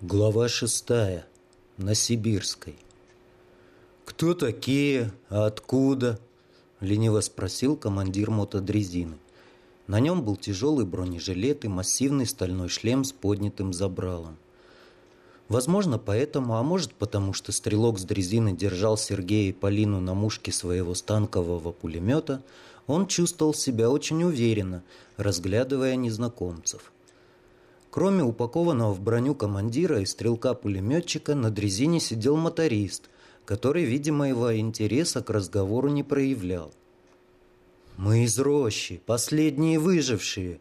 Глава шестая. На Сибирской. «Кто такие? А откуда?» — лениво спросил командир мотодрезины. На нем был тяжелый бронежилет и массивный стальной шлем с поднятым забралом. Возможно, поэтому, а может потому, что стрелок с дрезины держал Сергея и Полину на мушке своего станкового пулемета, он чувствовал себя очень уверенно, разглядывая незнакомцев – Кроме упакованного в броню командира и стрелка-пулеметчика, на дрезине сидел моторист, который, видимо, его интереса к разговору не проявлял. «Мы из рощи, последние выжившие,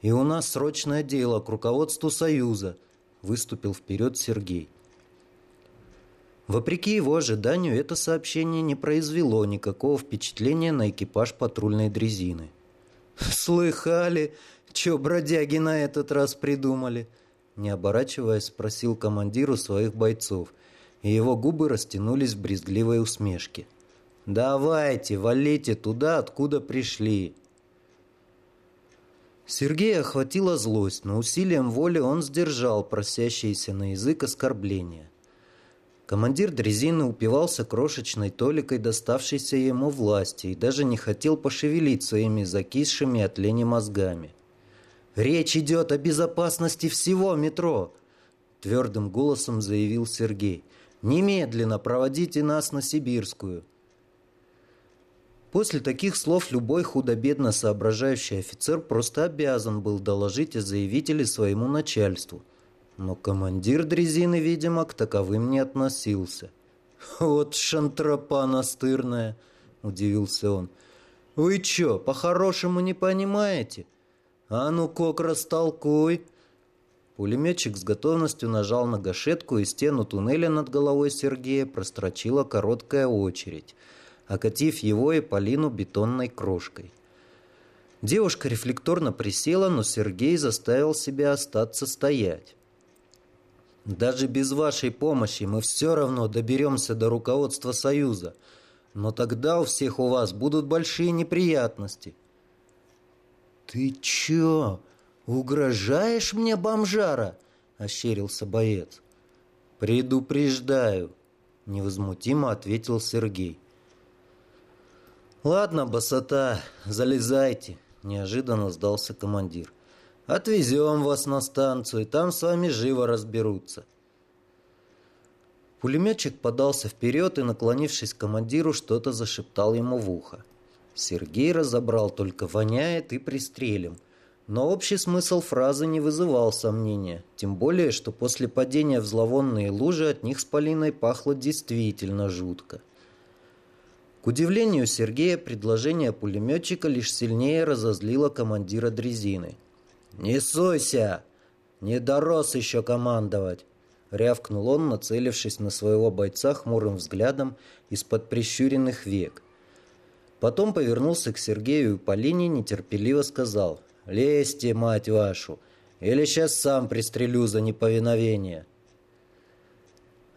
и у нас срочное дело к руководству Союза», выступил вперед Сергей. Вопреки его ожиданию, это сообщение не произвело никакого впечатления на экипаж патрульной дрезины. «Слыхали? Че бродяги на этот раз придумали?» Не оборачиваясь, спросил командиру своих бойцов, и его губы растянулись в брезгливой усмешке. «Давайте, валите туда, откуда пришли!» Сергея охватила злость, но усилием воли он сдержал просящиеся на язык оскорбления. Командир дрезины упивался крошечной толикой доставшейся ему власти и даже не хотел пошевелить своими закисшими от лени мозгами. «Речь идет о безопасности всего метро!» Твердым голосом заявил Сергей. «Немедленно проводите нас на Сибирскую!» После таких слов любой худо-бедно соображающий офицер просто обязан был доложить о заявителе своему начальству. Но командир дрезины, видимо, к таковым не относился. «Вот шантропа настырная!» – удивился он. «Вы чё, по-хорошему не понимаете? «А ну, Кок, растолкуй!» Пулеметчик с готовностью нажал на гашетку, и стену туннеля над головой Сергея прострочила короткая очередь, окатив его и Полину бетонной крошкой. Девушка рефлекторно присела, но Сергей заставил себя остаться стоять. «Даже без вашей помощи мы все равно доберемся до руководства Союза, но тогда у всех у вас будут большие неприятности», «Ты чё, угрожаешь мне, бомжара?» – ощерился боец. «Предупреждаю», – невозмутимо ответил Сергей. «Ладно, басота, залезайте», – неожиданно сдался командир. «Отвезем вас на станцию, там с вами живо разберутся». Пулеметчик подался вперед и, наклонившись к командиру, что-то зашептал ему в ухо. Сергей разобрал только «воняет» и «пристрелим». Но общий смысл фразы не вызывал сомнения, тем более, что после падения в зловонные лужи от них с Полиной пахло действительно жутко. К удивлению Сергея, предложение пулеметчика лишь сильнее разозлило командира дрезины. «Не суйся! Не дорос еще командовать!» Рявкнул он, нацелившись на своего бойца хмурым взглядом из-под прищуренных век – Потом повернулся к Сергею и Полине, нетерпеливо сказал «Лезьте, мать вашу, или сейчас сам пристрелю за неповиновение».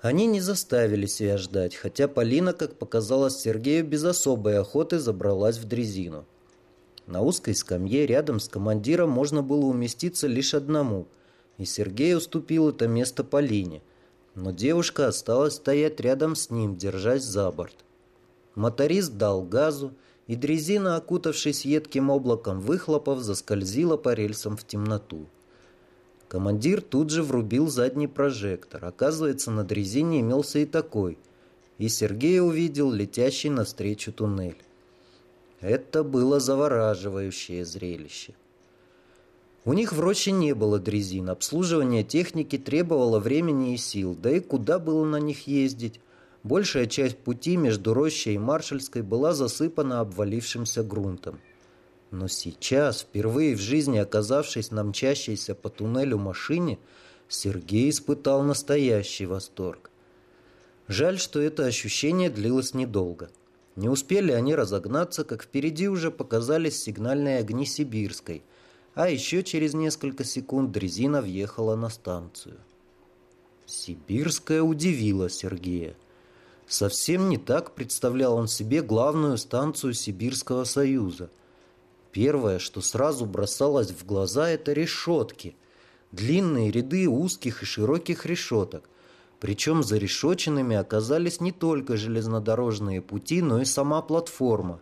Они не заставили себя ждать, хотя Полина, как показалось Сергею, без особой охоты забралась в дрезину. На узкой скамье рядом с командиром можно было уместиться лишь одному, и Сергей уступил это место Полине, но девушка осталась стоять рядом с ним, держась за борт. Моторист дал газу, и дрезина, окутавшись едким облаком выхлопов, заскользила по рельсам в темноту. Командир тут же врубил задний прожектор. Оказывается, на дрезине имелся и такой. И Сергей увидел летящий навстречу туннель. Это было завораживающее зрелище. У них в роще не было дрезин. Обслуживание техники требовало времени и сил. Да и куда было на них ездить? Большая часть пути между Рощей и Маршальской была засыпана обвалившимся грунтом. Но сейчас, впервые в жизни оказавшись на мчащейся по туннелю машине, Сергей испытал настоящий восторг. Жаль, что это ощущение длилось недолго. Не успели они разогнаться, как впереди уже показались сигнальные огни Сибирской, а еще через несколько секунд дрезина въехала на станцию. Сибирская удивила Сергея. Совсем не так представлял он себе главную станцию Сибирского Союза. Первое, что сразу бросалось в глаза, это решетки. длинные ряды узких и широких решеток. Причем за решетчинами оказались не только железнодорожные пути, но и сама платформа.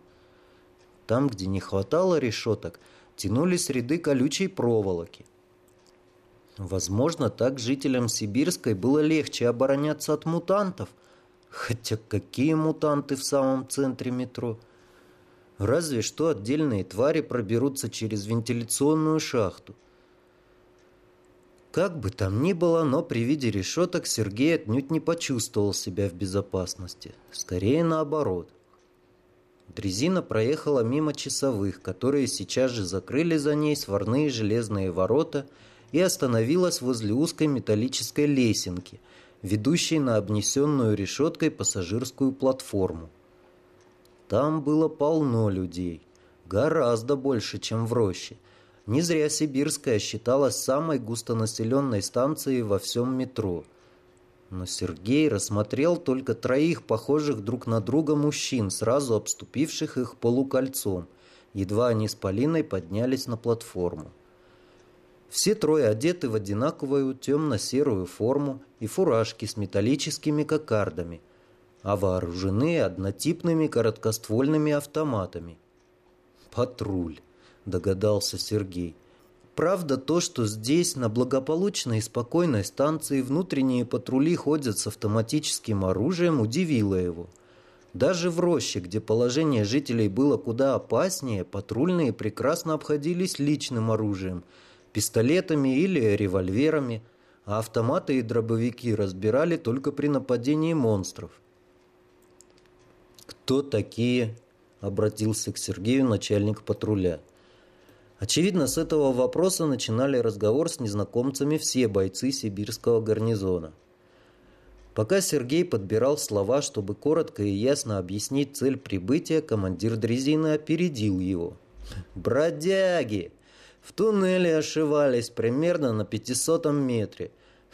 Там, где не хватало решеток, тянулись ряды колючей проволоки. Возможно, так жителям Сибирской было легче обороняться от мутантов. Хотя какие мутанты в самом центре метро? Разве что отдельные твари проберутся через вентиляционную шахту. Как бы там ни было, но при виде решеток Сергей отнюдь не почувствовал себя в безопасности. Скорее наоборот. Дрезина проехала мимо часовых, которые сейчас же закрыли за ней сварные железные ворота и остановилась возле узкой металлической лесенки, ведущей на обнесенную решеткой пассажирскую платформу. Там было полно людей, гораздо больше, чем в роще. Не зря Сибирская считалась самой густонаселенной станцией во всем метро. Но Сергей рассмотрел только троих похожих друг на друга мужчин, сразу обступивших их полукольцом. Едва они с Полиной поднялись на платформу. Все трое одеты в одинаковую темно-серую форму и фуражки с металлическими кокардами, а вооружены однотипными короткоствольными автоматами. Патруль догадался Сергей. Правда, то, что здесь, на благополучной и спокойной станции, внутренние патрули ходят с автоматическим оружием, удивило его. Даже в роще, где положение жителей было куда опаснее, патрульные прекрасно обходились личным оружием, пистолетами или револьверами, а автоматы и дробовики разбирали только при нападении монстров. «Кто такие?» – обратился к Сергею начальник патруля – Очевидно, с этого вопроса начинали разговор с незнакомцами все бойцы сибирского гарнизона. Пока Сергей подбирал слова, чтобы коротко и ясно объяснить цель прибытия, командир дрезины опередил его. «Бродяги! В туннеле ошивались примерно на пятисотом метре.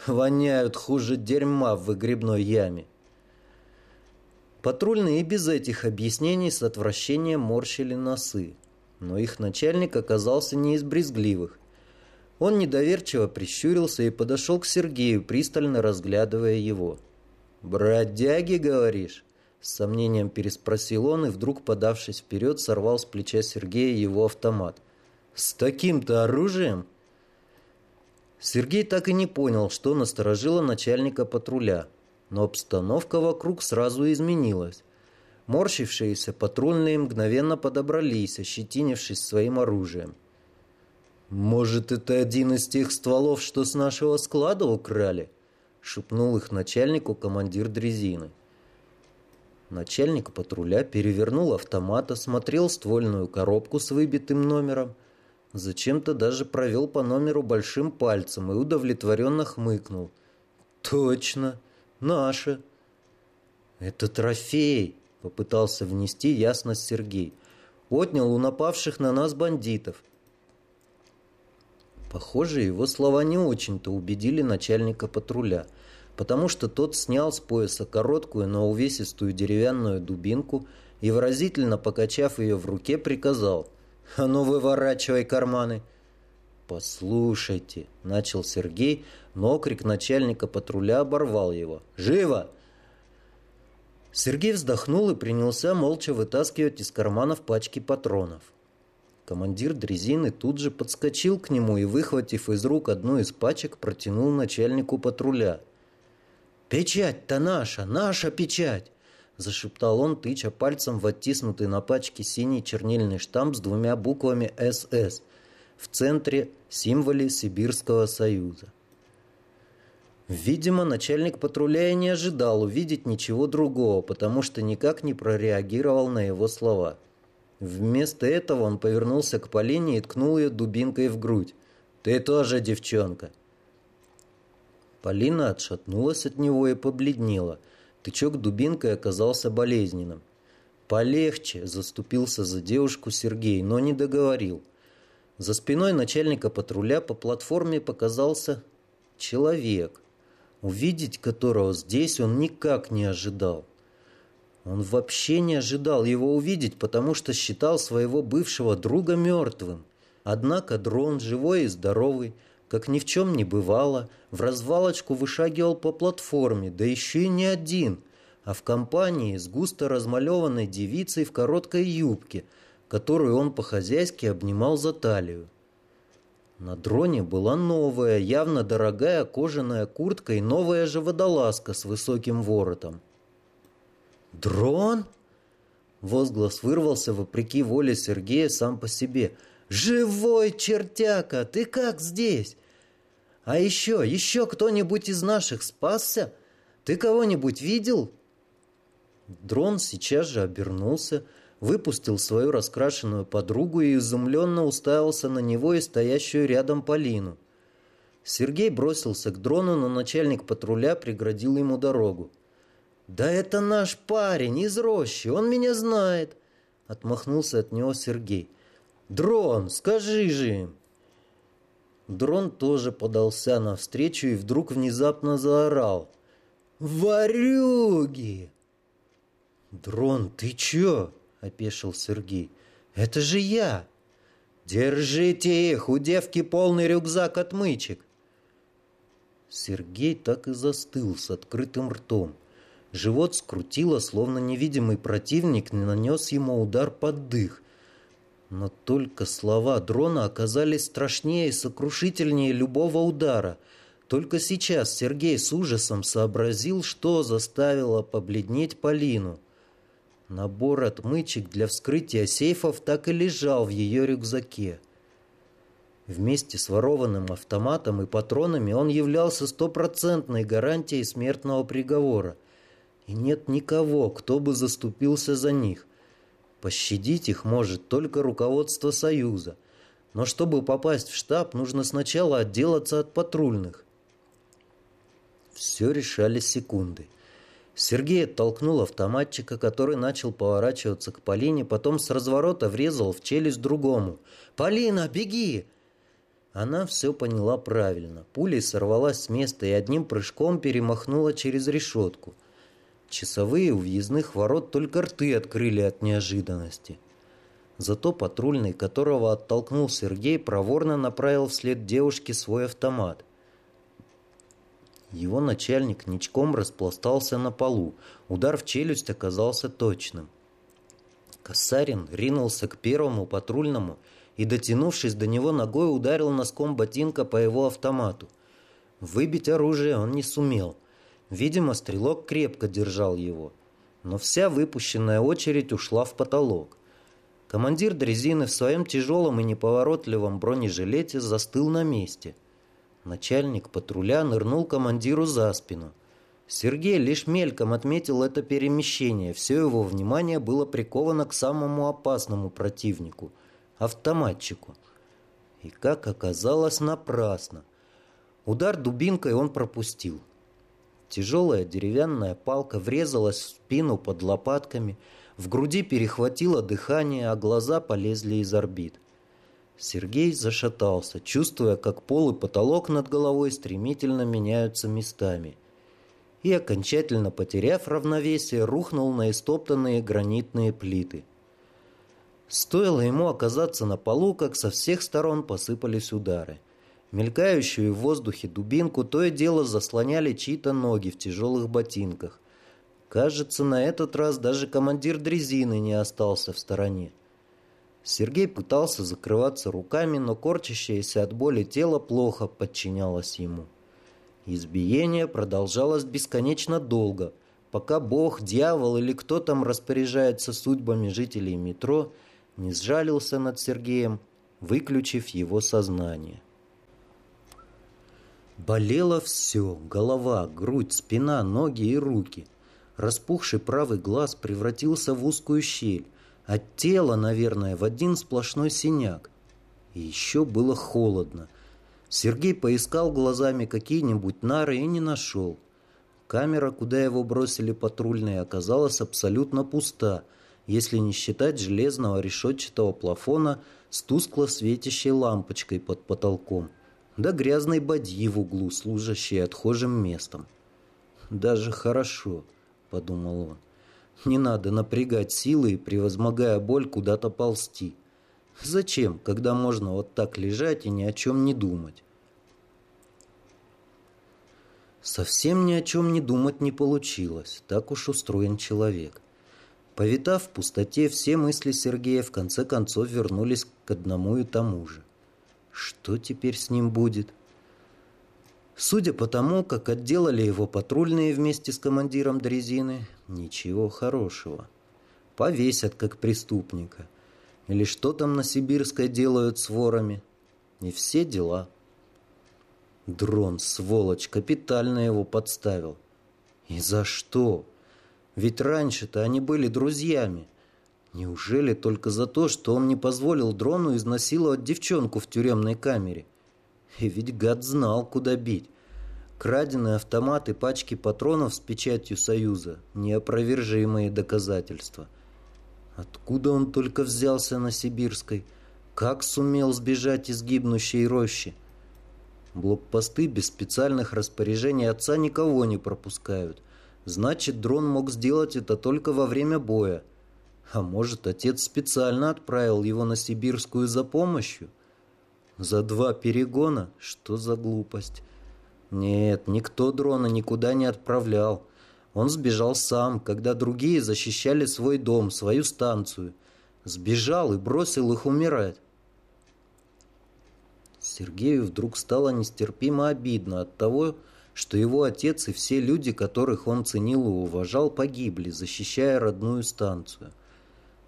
Воняют хуже дерьма в выгребной яме». Патрульные и без этих объяснений с отвращением морщили носы но их начальник оказался не из брезгливых. Он недоверчиво прищурился и подошел к Сергею, пристально разглядывая его. «Бродяги, говоришь?» С сомнением переспросил он и вдруг, подавшись вперед, сорвал с плеча Сергея его автомат. «С таким-то оружием?» Сергей так и не понял, что насторожило начальника патруля, но обстановка вокруг сразу изменилась. Морщившиеся патрульные мгновенно подобрались, ощетинившись своим оружием. «Может, это один из тех стволов, что с нашего склада украли?» — шепнул их начальнику командир дрезины. Начальник патруля перевернул автомат, осмотрел ствольную коробку с выбитым номером, зачем-то даже провел по номеру большим пальцем и удовлетворенно хмыкнул. «Точно! Наша!» «Это трофей!» Попытался внести ясность Сергей. Отнял у напавших на нас бандитов. Похоже, его слова не очень-то убедили начальника патруля, потому что тот снял с пояса короткую, но увесистую деревянную дубинку и, выразительно покачав ее в руке, приказал «А ну, выворачивай карманы!» «Послушайте», — начал Сергей, но крик начальника патруля оборвал его. «Живо! Сергей вздохнул и принялся молча вытаскивать из карманов пачки патронов. Командир дрезины тут же подскочил к нему и, выхватив из рук одну из пачек, протянул начальнику патруля. «Печать-то наша, наша печать!» Зашептал он, тыча пальцем в оттиснутый на пачке синий чернильный штамп с двумя буквами «СС» в центре символе Сибирского Союза. Видимо, начальник патруля и не ожидал увидеть ничего другого, потому что никак не прореагировал на его слова. Вместо этого он повернулся к Полине и ткнул ее дубинкой в грудь. «Ты тоже девчонка!» Полина отшатнулась от него и побледнела. Тычок дубинкой оказался болезненным. «Полегче!» – заступился за девушку Сергей, но не договорил. За спиной начальника патруля по платформе показался человек – увидеть которого здесь он никак не ожидал. Он вообще не ожидал его увидеть, потому что считал своего бывшего друга мертвым. Однако дрон, живой и здоровый, как ни в чем не бывало, в развалочку вышагивал по платформе, да еще и не один, а в компании с густо размалеванной девицей в короткой юбке, которую он по-хозяйски обнимал за талию. На дроне была новая, явно дорогая кожаная куртка и новая же водолазка с высоким воротом. «Дрон?» Возглас вырвался вопреки воле Сергея сам по себе. «Живой чертяка! Ты как здесь? А еще, еще кто-нибудь из наших спасся? Ты кого-нибудь видел?» Дрон сейчас же обернулся, выпустил свою раскрашенную подругу и изумленно уставился на него и стоящую рядом Полину. Сергей бросился к дрону, но начальник патруля преградил ему дорогу. «Да это наш парень из рощи, он меня знает!» Отмахнулся от него Сергей. «Дрон, скажи же им!» Дрон тоже подался навстречу и вдруг внезапно заорал. «Варюги!» «Дрон, ты чё?» — опешил Сергей. «Это же я!» «Держите их! У девки полный рюкзак отмычек!» Сергей так и застыл с открытым ртом. Живот скрутило, словно невидимый противник нанес ему удар под дых. Но только слова дрона оказались страшнее и сокрушительнее любого удара. Только сейчас Сергей с ужасом сообразил, что заставило побледнеть Полину. Набор отмычек для вскрытия сейфов так и лежал в ее рюкзаке. Вместе с ворованным автоматом и патронами он являлся стопроцентной гарантией смертного приговора – и нет никого, кто бы заступился за них. Пощадить их может только руководство Союза. Но чтобы попасть в штаб, нужно сначала отделаться от патрульных. Все решали секунды. Сергей оттолкнул автоматчика, который начал поворачиваться к Полине, потом с разворота врезал в челюсть другому. «Полина, беги!» Она все поняла правильно. Пулей сорвалась с места и одним прыжком перемахнула через решетку. Часовые у въездных ворот только рты открыли от неожиданности. Зато патрульный, которого оттолкнул Сергей, проворно направил вслед девушке свой автомат. Его начальник ничком распластался на полу. Удар в челюсть оказался точным. Косарин ринулся к первому патрульному и, дотянувшись до него ногой, ударил носком ботинка по его автомату. Выбить оружие он не сумел – Видимо, стрелок крепко держал его, но вся выпущенная очередь ушла в потолок. Командир дрезины в своем тяжелом и неповоротливом бронежилете застыл на месте. Начальник патруля нырнул командиру за спину. Сергей лишь мельком отметил это перемещение. Все его внимание было приковано к самому опасному противнику – автоматчику. И, как оказалось, напрасно. Удар дубинкой он пропустил. Тяжелая деревянная палка врезалась в спину под лопатками, в груди перехватило дыхание, а глаза полезли из орбит. Сергей зашатался, чувствуя, как пол и потолок над головой стремительно меняются местами. И, окончательно потеряв равновесие, рухнул на истоптанные гранитные плиты. Стоило ему оказаться на полу, как со всех сторон посыпались удары – Мелькающую в воздухе дубинку то и дело заслоняли чьи-то ноги в тяжелых ботинках. Кажется, на этот раз даже командир дрезины не остался в стороне. Сергей пытался закрываться руками, но корчащееся от боли тело плохо подчинялось ему. Избиение продолжалось бесконечно долго, пока Бог, дьявол или кто там распоряжается судьбами жителей метро, не сжалился над Сергеем, выключив его сознание. Болело все – голова, грудь, спина, ноги и руки. Распухший правый глаз превратился в узкую щель, а тело, наверное, в один сплошной синяк. И еще было холодно. Сергей поискал глазами какие-нибудь нары и не нашел. Камера, куда его бросили патрульные, оказалась абсолютно пуста, если не считать железного решетчатого плафона с тускло светящей лампочкой под потолком – да грязной бадьи в углу, служащей отхожим местом. «Даже хорошо», — подумал он. «Не надо напрягать силы и, превозмогая боль, куда-то ползти. Зачем, когда можно вот так лежать и ни о чем не думать?» Совсем ни о чем не думать не получилось, так уж устроен человек. Повитав в пустоте, все мысли Сергея в конце концов вернулись к одному и тому же. Что теперь с ним будет? Судя по тому, как отделали его патрульные вместе с командиром дрезины, ничего хорошего. Повесят как преступника. Или что там на Сибирской делают с ворами. И все дела. Дрон, сволочь, капитально его подставил. И за что? Ведь раньше-то они были друзьями. Неужели только за то, что он не позволил дрону изнасиловать девчонку в тюремной камере? И ведь гад знал, куда бить. Краденые автоматы, пачки патронов с печатью Союза – неопровержимые доказательства. Откуда он только взялся на Сибирской? Как сумел сбежать из гибнущей рощи? Блокпосты без специальных распоряжений отца никого не пропускают. Значит, дрон мог сделать это только во время боя. А может, отец специально отправил его на Сибирскую за помощью? За два перегона? Что за глупость? Нет, никто дрона никуда не отправлял. Он сбежал сам, когда другие защищали свой дом, свою станцию. Сбежал и бросил их умирать. Сергею вдруг стало нестерпимо обидно от того, что его отец и все люди, которых он ценил и уважал, погибли, защищая родную станцию.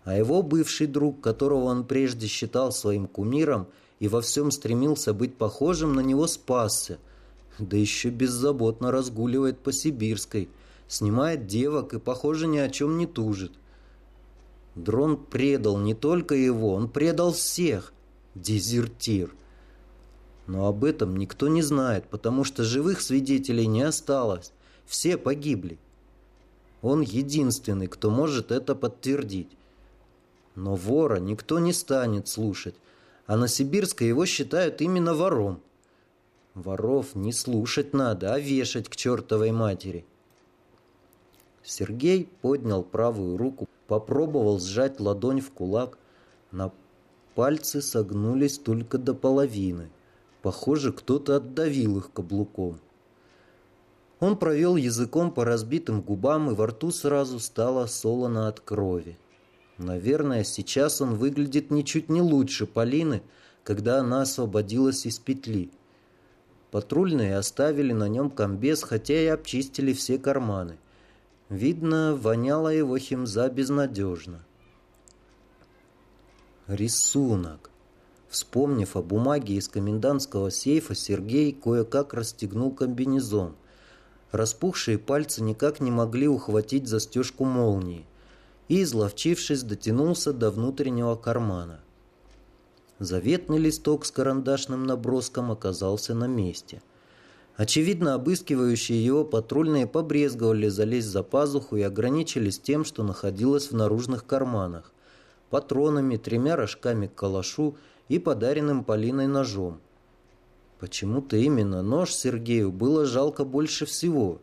А его бывший друг, которого он прежде считал своим кумиром и во всем стремился быть похожим на него, спасся, да еще беззаботно разгуливает по Сибирской, снимает девок и, похоже, ни о чем не тужит. Дрон предал не только его, он предал всех. Дезертир. Но об этом никто не знает, потому что живых свидетелей не осталось. Все погибли. Он единственный, кто может это подтвердить. Но вора никто не станет слушать, а на Сибирской его считают именно вором. Воров не слушать надо, а вешать к чертовой матери. Сергей поднял правую руку, попробовал сжать ладонь в кулак. На пальцы согнулись только до половины – Похоже, кто-то отдавил их каблуком. Он провел языком по разбитым губам, и во рту сразу стало солоно от крови. Наверное, сейчас он выглядит ничуть не лучше Полины, когда она освободилась из петли. Патрульные оставили на нем комбез, хотя и обчистили все карманы. Видно, воняло его химза безнадежно. Рисунок. Вспомнив о бумаге из комендантского сейфа, Сергей кое-как расстегнул комбинезон. Распухшие пальцы никак не могли ухватить застежку молнии и, изловчившись, дотянулся до внутреннего кармана. Заветный листок с карандашным наброском оказался на месте. Очевидно, обыскивающие его патрульные побрезговали залезть за пазуху и ограничились тем, что находилось в наружных карманах. Патронами, тремя рожками к калашу – и подаренным Полиной ножом. Почему-то именно нож Сергею было жалко больше всего.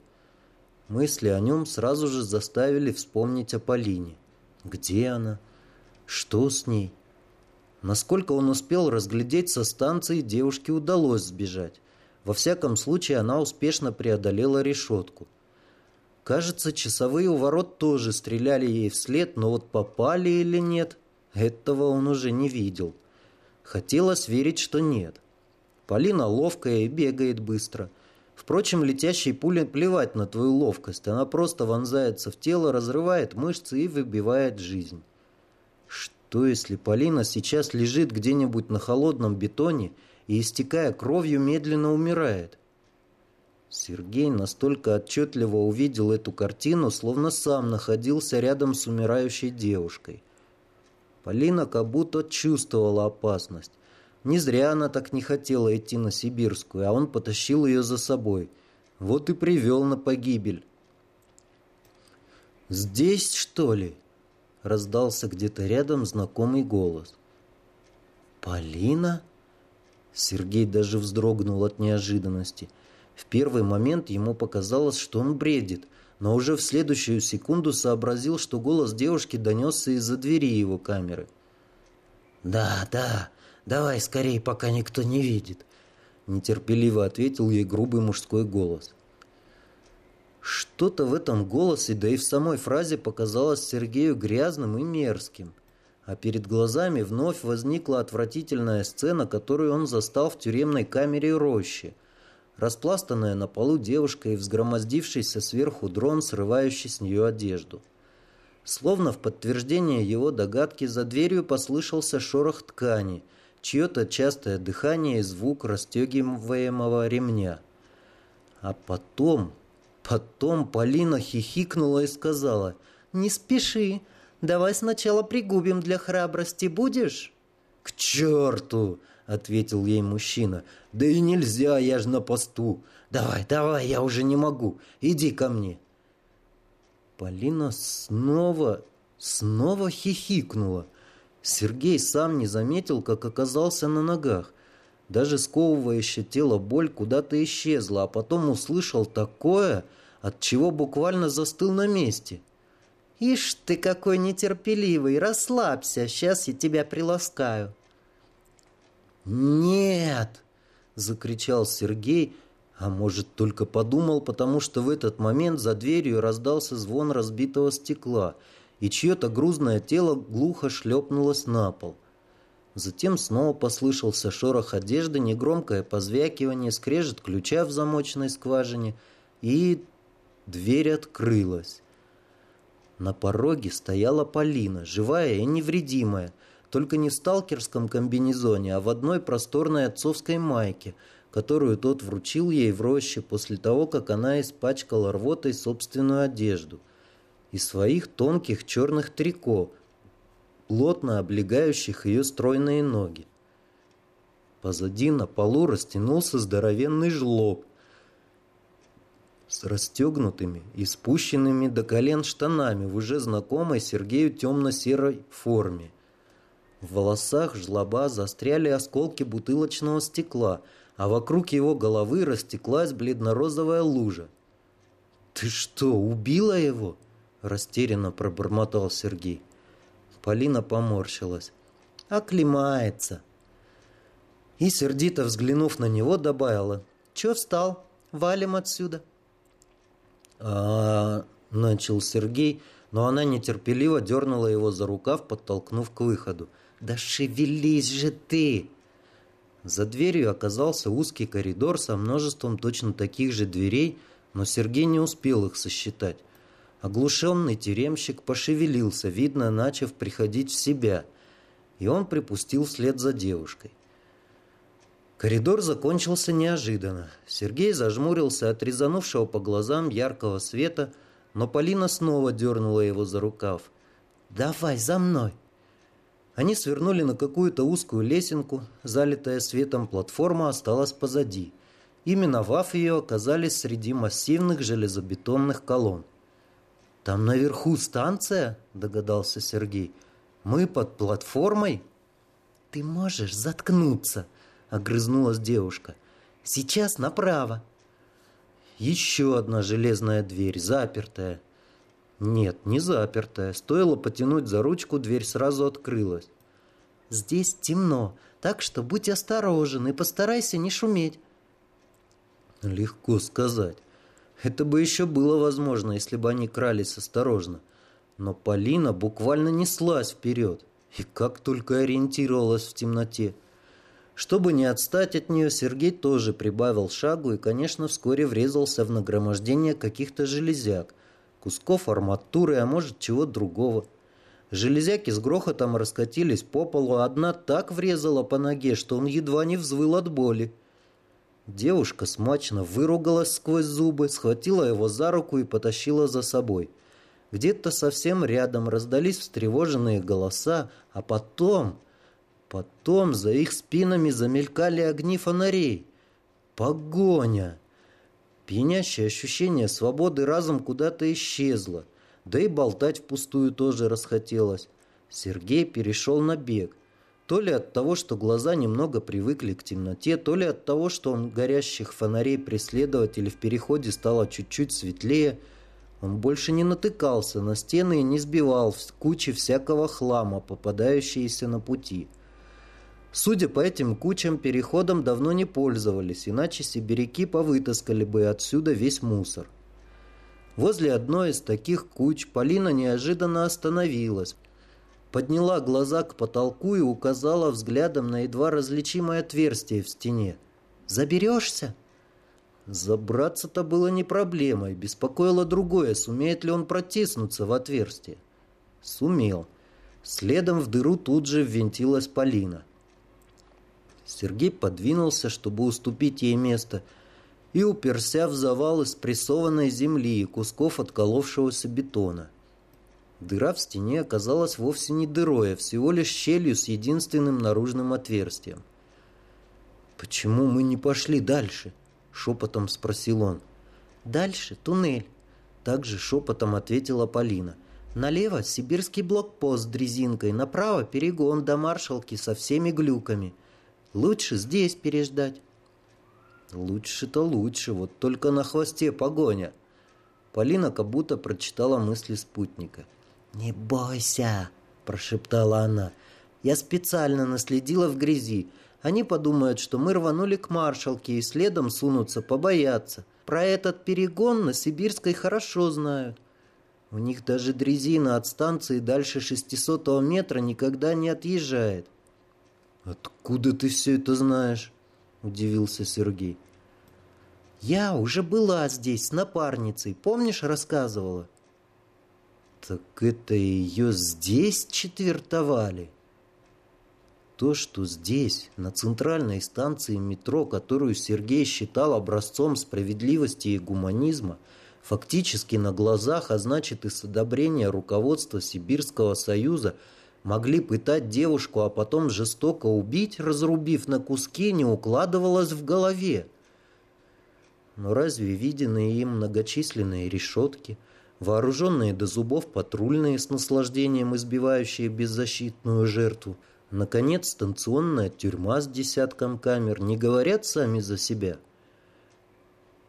Мысли о нем сразу же заставили вспомнить о Полине. Где она? Что с ней? Насколько он успел разглядеть со станции, девушке удалось сбежать. Во всяком случае, она успешно преодолела решетку. Кажется, часовые у ворот тоже стреляли ей вслед, но вот попали или нет, этого он уже не видел. Хотелось верить, что нет. Полина ловкая и бегает быстро. Впрочем, летящей пуле плевать на твою ловкость. Она просто вонзается в тело, разрывает мышцы и выбивает жизнь. Что если Полина сейчас лежит где-нибудь на холодном бетоне и, истекая кровью, медленно умирает? Сергей настолько отчетливо увидел эту картину, словно сам находился рядом с умирающей девушкой. Полина как будто чувствовала опасность. Не зря она так не хотела идти на Сибирскую, а он потащил ее за собой. Вот и привел на погибель. «Здесь, что ли?» — раздался где-то рядом знакомый голос. «Полина?» Сергей даже вздрогнул от неожиданности. В первый момент ему показалось, что он бредит — но уже в следующую секунду сообразил, что голос девушки донесся из-за двери его камеры. «Да, да, давай скорее, пока никто не видит», — нетерпеливо ответил ей грубый мужской голос. Что-то в этом голосе, да и в самой фразе показалось Сергею грязным и мерзким. А перед глазами вновь возникла отвратительная сцена, которую он застал в тюремной камере рощи. Распластанная на полу девушка и взгромоздившийся сверху дрон, срывающий с нее одежду. Словно в подтверждение его догадки за дверью послышался шорох ткани, чье-то частое дыхание и звук расстегиваемого ремня. А потом Потом Полина хихикнула и сказала, «Не спеши, давай сначала пригубим для храбрости, будешь?» «К черту!» — ответил ей мужчина. «Да и нельзя, я же на посту. Давай, давай, я уже не могу. Иди ко мне». Полина снова, снова хихикнула. Сергей сам не заметил, как оказался на ногах. Даже сковывающая тело боль куда-то исчезла, а потом услышал такое, от чего буквально застыл на месте. «Ишь ты какой нетерпеливый! Расслабься, сейчас я тебя приласкаю!» «Нет!» — закричал Сергей, а может, только подумал, потому что в этот момент за дверью раздался звон разбитого стекла, и чье-то грузное тело глухо шлепнулось на пол. Затем снова послышался шорох одежды, негромкое позвякивание, скрежет ключа в замочной скважине и Дверь открылась. На пороге стояла Полина, живая и невредимая, только не в сталкерском комбинезоне, а в одной просторной отцовской майке, которую тот вручил ей в роще после того, как она испачкала рвотой собственную одежду и своих тонких черных трико, плотно облегающих ее стройные ноги. Позади на полу растянулся здоровенный жлоб, с расстегнутыми и спущенными до колен штанами в уже знакомой Сергею темно-серой форме. В волосах жлоба застряли осколки бутылочного стекла, а вокруг его головы растеклась бледно-розовая лужа. «Ты что, убила его?» – растерянно пробормотал Сергей. Полина поморщилась. «Оклемается». И, сердито взглянув на него, добавила. «Че встал? Валим отсюда» а начал Сергей, но она нетерпеливо дернула его за рукав, подтолкнув к выходу. «Да шевелись же ты!» За дверью оказался узкий коридор со множеством точно таких же дверей, но Сергей не успел их сосчитать. Оглушенный тюремщик пошевелился, видно, начав приходить в себя, и он припустил вслед за девушкой. Коридор закончился неожиданно. Сергей зажмурился от резанувшего по глазам яркого света, но Полина снова дернула его за рукав. «Давай за мной!» Они свернули на какую-то узкую лесенку, залитая светом платформа осталась позади. И, миновав ее, оказались среди массивных железобетонных колонн. «Там наверху станция?» – догадался Сергей. «Мы под платформой?» «Ты можешь заткнуться!» — огрызнулась девушка. «Сейчас направо». Еще одна железная дверь, запертая. Нет, не запертая. Стоило потянуть за ручку, дверь сразу открылась. «Здесь темно, так что будь осторожен и постарайся не шуметь». Легко сказать. Это бы еще было возможно, если бы они крались осторожно. Но Полина буквально неслась вперед. И как только ориентировалась в темноте – чтобы не отстать от нее, Сергей тоже прибавил шагу и, конечно, вскоре врезался в нагромождение каких-то железяк, кусков арматуры, а может, чего другого. Железяки с грохотом раскатились по полу, а одна так врезала по ноге, что он едва не взвыл от боли. Девушка смачно выругалась сквозь зубы, схватила его за руку и потащила за собой. Где-то совсем рядом раздались встревоженные голоса, а потом... Потом за их спинами замелькали огни фонарей. Погоня! Пьянящее ощущение свободы разом куда-то исчезло. Да и болтать впустую тоже расхотелось. Сергей перешел на бег. То ли от того, что глаза немного привыкли к темноте, то ли от того, что он горящих фонарей преследователей в переходе стало чуть-чуть светлее, он больше не натыкался на стены и не сбивал в кучи всякого хлама, попадающиеся на пути. Судя по этим кучам, переходом давно не пользовались, иначе сибиряки повытаскали бы отсюда весь мусор. Возле одной из таких куч Полина неожиданно остановилась, подняла глаза к потолку и указала взглядом на едва различимое отверстие в стене. «Заберешься?» Забраться-то было не проблемой, беспокоило другое, сумеет ли он протиснуться в отверстие. Сумел. Следом в дыру тут же ввинтилась Полина. Сергей подвинулся, чтобы уступить ей место, и уперся в завал из прессованной земли и кусков отколовшегося бетона. Дыра в стене оказалась вовсе не дырой, а всего лишь щелью с единственным наружным отверстием. «Почему мы не пошли дальше?» — шепотом спросил он. «Дальше туннель», — также шепотом ответила Полина. «Налево сибирский блокпост с дрезинкой, направо перегон до маршалки со всеми глюками. Лучше здесь переждать». «Лучше-то лучше, вот только на хвосте погоня». Полина как будто прочитала мысли спутника. «Не бойся», – прошептала она. «Я специально наследила в грязи. Они подумают, что мы рванули к маршалке и следом сунутся, побоятся. Про этот перегон на Сибирской хорошо знают. У них даже дрезина от станции дальше 600 метра никогда не отъезжает». «Откуда ты все это знаешь?» – удивился Сергей. «Я уже была здесь с напарницей, помнишь, рассказывала?» Так это ее здесь четвертовали? То, что здесь, на центральной станции метро, которую Сергей считал образцом справедливости и гуманизма, фактически на глазах, а значит и с одобрения руководства Сибирского Союза, могли пытать девушку, а потом жестоко убить, разрубив на куски, не укладывалось в голове. Но разве виденные им многочисленные решетки – вооруженные до зубов патрульные с наслаждением избивающие беззащитную жертву, наконец, станционная тюрьма с десятком камер не говорят сами за себя.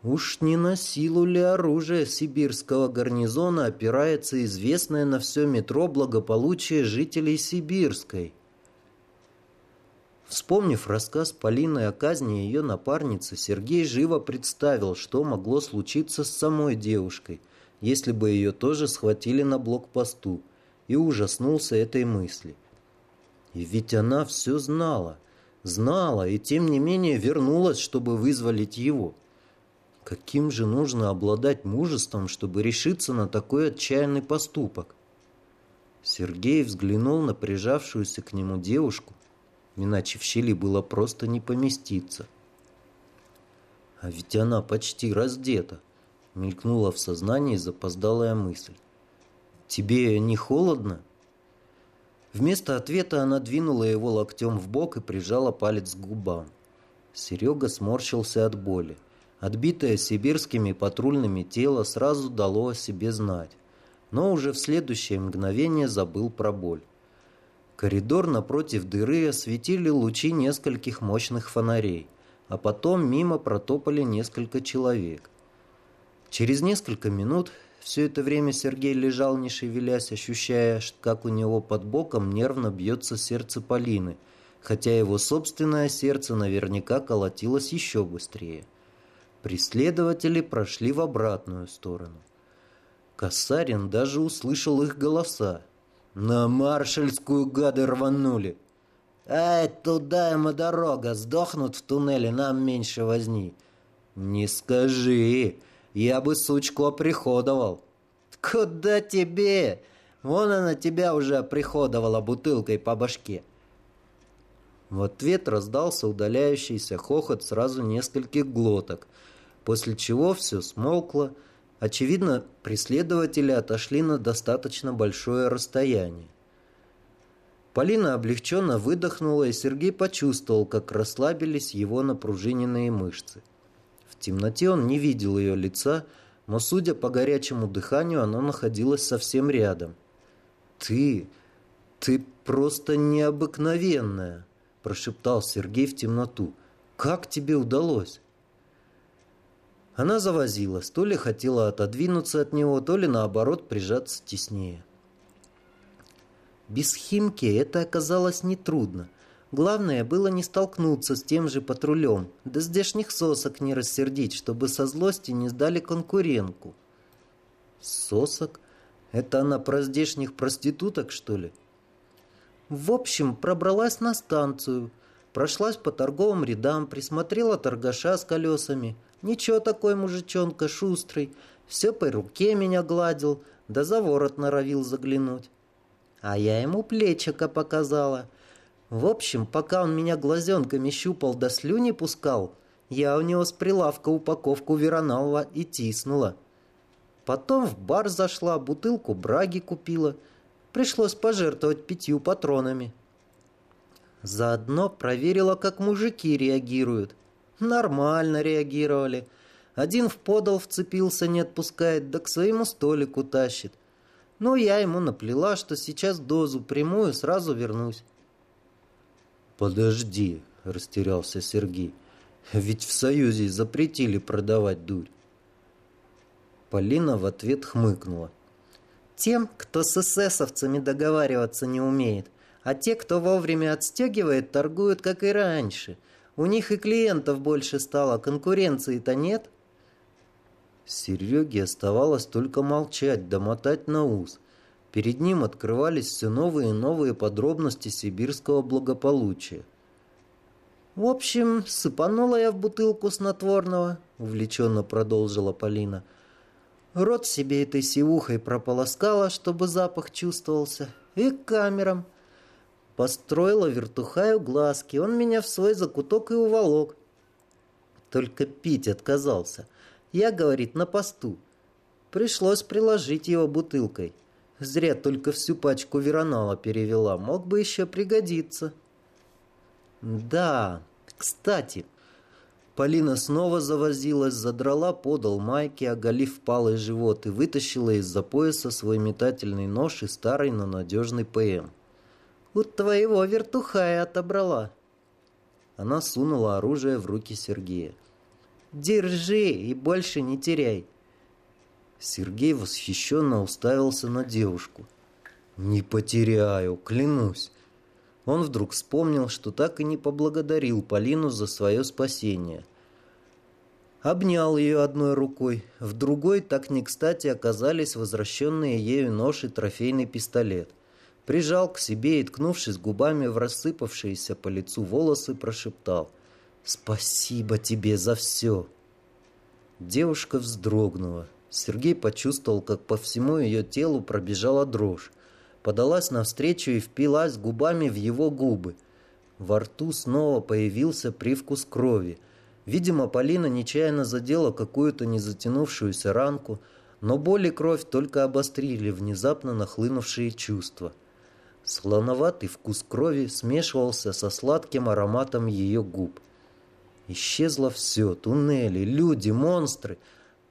Уж не на силу ли оружие сибирского гарнизона опирается известное на все метро благополучие жителей Сибирской? Вспомнив рассказ Полины о казни ее напарницы, Сергей живо представил, что могло случиться с самой девушкой – если бы ее тоже схватили на блокпосту, и ужаснулся этой мысли. И ведь она все знала, знала, и тем не менее вернулась, чтобы вызволить его. Каким же нужно обладать мужеством, чтобы решиться на такой отчаянный поступок? Сергей взглянул на прижавшуюся к нему девушку, иначе в щели было просто не поместиться. А ведь она почти раздета. Мелькнула в сознании запоздалая мысль. «Тебе не холодно?» Вместо ответа она двинула его локтем в бок и прижала палец к губам. Серега сморщился от боли. Отбитое сибирскими патрульными тело сразу дало о себе знать, но уже в следующее мгновение забыл про боль. Коридор напротив дыры осветили лучи нескольких мощных фонарей, а потом мимо протопали несколько человек. Через несколько минут все это время Сергей лежал, не шевелясь, ощущая, как у него под боком нервно бьется сердце Полины, хотя его собственное сердце наверняка колотилось еще быстрее. Преследователи прошли в обратную сторону. Косарин даже услышал их голоса. «На маршальскую гады рванули!» «Ай, туда ему дорога! Сдохнут в туннеле, нам меньше возни!» «Не скажи!» Я бы сучку оприходовал». «Куда тебе? Вон она тебя уже оприходовала бутылкой по башке». В ответ раздался удаляющийся хохот сразу нескольких глоток, после чего все смолкло. Очевидно, преследователи отошли на достаточно большое расстояние. Полина облегченно выдохнула, и Сергей почувствовал, как расслабились его напружиненные мышцы темноте он не видел ее лица, но, судя по горячему дыханию, оно находилось совсем рядом. «Ты... ты просто необыкновенная!» – прошептал Сергей в темноту. «Как тебе удалось?» Она завозилась, то ли хотела отодвинуться от него, то ли наоборот прижаться теснее. Без Химки это оказалось нетрудно – Главное было не столкнуться с тем же патрулем, да здешних сосок не рассердить, чтобы со злости не сдали конкурентку. Сосок? Это она про здешних проституток, что ли? В общем, пробралась на станцию. Прошлась по торговым рядам, присмотрела торгаша с колесами. Ничего такой мужичонка шустрый. Все по руке меня гладил, да за ворот норовил заглянуть. А я ему плечика показала. В общем, пока он меня глазенками щупал да слюни пускал, я у него с прилавка упаковку веронала и тиснула. Потом в бар зашла, бутылку браги купила. Пришлось пожертвовать пятью патронами. Заодно проверила, как мужики реагируют. Нормально реагировали. Один в подол вцепился, не отпускает, да к своему столику тащит. Ну, я ему наплела, что сейчас дозу прямую, сразу вернусь. «Подожди», — растерялся Сергей. «Ведь в Союзе запретили продавать дурь». Полина в ответ хмыкнула. «Тем, кто с эсэсовцами договариваться не умеет, а те, кто вовремя отстегивает, торгуют, как и раньше. У них и клиентов больше стало, конкуренции-то нет». Сереге оставалось только молчать, домотать на ус. Перед ним открывались все новые и новые подробности сибирского благополучия. «В общем, сыпанула я в бутылку снотворного», — увлеченно продолжила Полина. — Рот себе этой сивухой прополоскала, чтобы запах чувствовался. И к камерам. Построила вертухаю глазки. Он меня в свой закуток и уволок. Только пить отказался. Я, говорит, на посту. Пришлось приложить его бутылкой. Зря только всю пачку веронала перевела. Мог бы еще пригодиться. Да, кстати, Полина снова завозилась, задрала подол майки, оголив палый живот и вытащила из-за пояса свой метательный нож и старый, но надежный ПМ. «У твоего вертухая отобрала». Она сунула оружие в руки Сергея. «Держи и больше не теряй». Сергей восхищенно уставился на девушку. «Не потеряю, клянусь». Он вдруг вспомнил, что так и не поблагодарил Полину за свое спасение. Обнял ее одной рукой, в другой так не кстати оказались возвращенные ею нож и трофейный пистолет. Прижал к себе и, ткнувшись губами в рассыпавшиеся по лицу волосы, прошептал «Спасибо тебе за все!» Девушка вздрогнула. Сергей почувствовал, как по всему ее телу пробежала дрожь. Подалась навстречу и впилась губами в его губы. Во рту снова появился привкус крови – Видимо, Полина нечаянно задела какую-то незатянувшуюся ранку, но боль и кровь только обострили внезапно нахлынувшие чувства. Слоноватый вкус крови смешивался со сладким ароматом ее губ. Исчезло все, туннели, люди, монстры.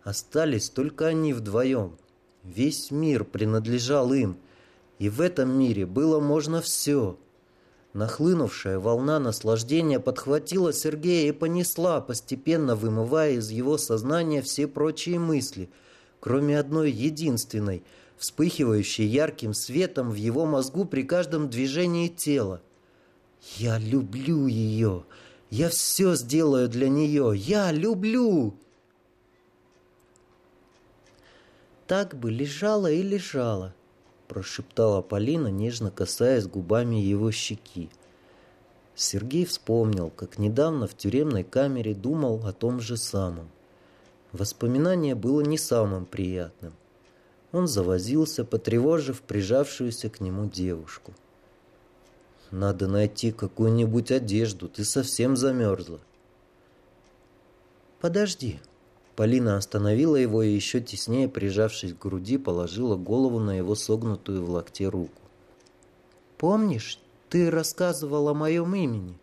Остались только они вдвоем. Весь мир принадлежал им, и в этом мире было можно все — Нахлынувшая волна наслаждения подхватила Сергея и понесла, постепенно вымывая из его сознания все прочие мысли, кроме одной единственной, вспыхивающей ярким светом в его мозгу при каждом движении тела. «Я люблю ее! Я все сделаю для нее! Я люблю!» Так бы лежала и лежала, прошептала Полина, нежно касаясь губами его щеки. Сергей вспомнил, как недавно в тюремной камере думал о том же самом. Воспоминание было не самым приятным. Он завозился, потревожив прижавшуюся к нему девушку. «Надо найти какую-нибудь одежду, ты совсем замерзла». «Подожди», Полина остановила его и еще теснее, прижавшись к груди, положила голову на его согнутую в локте руку. «Помнишь, ты рассказывал о моем имени?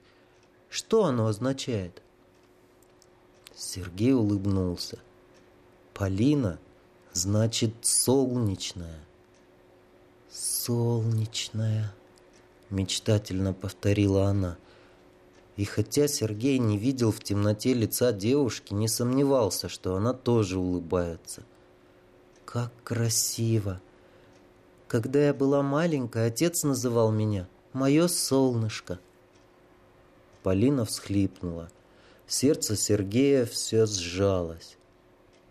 Что оно означает?» Сергей улыбнулся. «Полина значит солнечная». «Солнечная», — мечтательно повторила она. И хотя Сергей не видел в темноте лица девушки, не сомневался, что она тоже улыбается. «Как красиво!» Когда я была маленькая, отец называл меня «моё солнышко». Полина всхлипнула. Сердце Сергея все сжалось.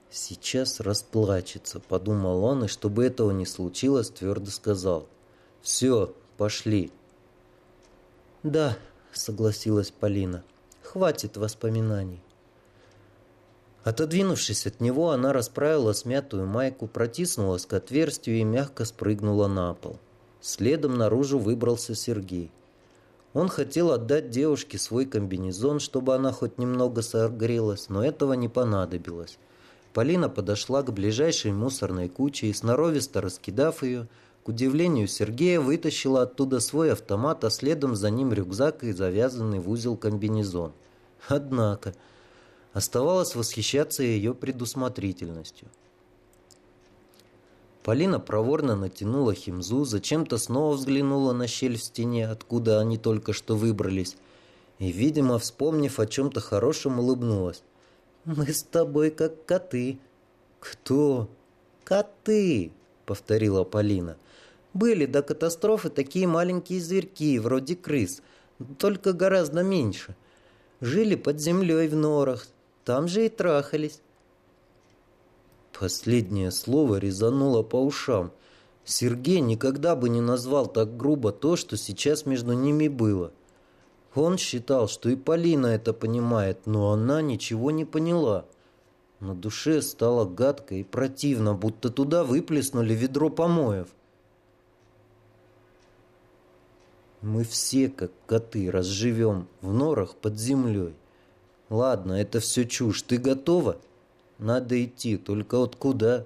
«Сейчас расплачется», — подумал он, и чтобы этого не случилось, твердо сказал. «Все, пошли». «Да», — согласилась Полина, — «хватит воспоминаний». Отодвинувшись от него, она расправила смятую майку, протиснулась к отверстию и мягко спрыгнула на пол. Следом наружу выбрался Сергей. Он хотел отдать девушке свой комбинезон, чтобы она хоть немного согрелась, но этого не понадобилось. Полина подошла к ближайшей мусорной куче и, сноровисто раскидав ее, к удивлению Сергея, вытащила оттуда свой автомат, а следом за ним рюкзак и завязанный в узел комбинезон. Однако, оставалось восхищаться ее предусмотрительностью. Полина проворно натянула химзу, зачем-то снова взглянула на щель в стене, откуда они только что выбрались, и, видимо, вспомнив о чем-то хорошем, улыбнулась. Мы с тобой как коты. Кто? Коты, повторила Полина. Были до катастрофы такие маленькие зверьки, вроде крыс, только гораздо меньше. Жили под землей в норах, там же и трахались. Последнее слово резануло по ушам. Сергей никогда бы не назвал так грубо то, что сейчас между ними было. — он считал, что и Полина это понимает, но она ничего не поняла. На душе стало гадко и противно, будто туда выплеснули ведро помоев. Мы все, как коты, разживем в норах под землей. Ладно, это все чушь. Ты готова? Надо идти, только вот куда?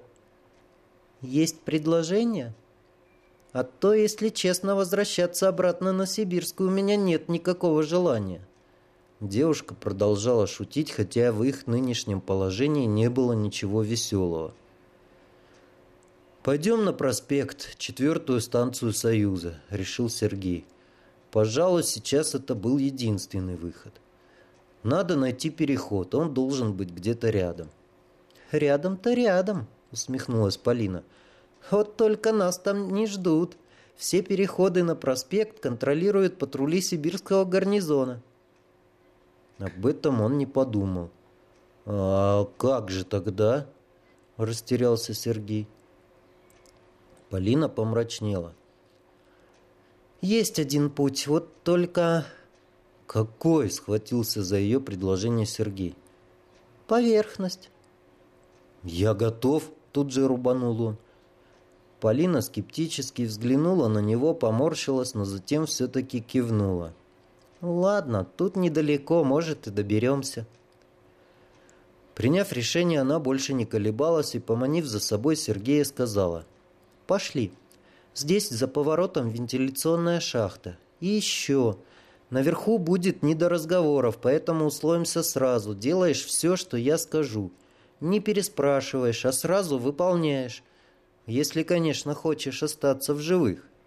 Есть предложение? А то, если честно, возвращаться обратно на Сибирскую у меня нет никакого желания. Девушка продолжала шутить, хотя в их нынешнем положении не было ничего веселого. «Пойдем на проспект, четвертую станцию Союза», — решил Сергей. «Пожалуй, сейчас это был единственный выход. Надо найти переход, он должен быть где-то рядом». «Рядом-то рядом», — усмехнулась Полина. Вот только нас там не ждут. Все переходы на проспект контролируют патрули сибирского гарнизона. Об этом он не подумал. «А как же тогда?» – растерялся Сергей. Полина помрачнела. «Есть один путь, вот только...» «Какой?» – схватился за ее предложение Сергей. «Поверхность». «Я готов», – тут же рубанул он. Полина скептически взглянула на него, поморщилась, но затем все-таки кивнула. «Ладно, тут недалеко, может, и доберемся». Приняв решение, она больше не колебалась и, поманив за собой Сергея, сказала. «Пошли. Здесь за поворотом вентиляционная шахта. И еще. Наверху будет не до разговоров, поэтому условимся сразу. Делаешь все, что я скажу. Не переспрашиваешь, а сразу выполняешь. Если, конечно, хочешь остаться в живых.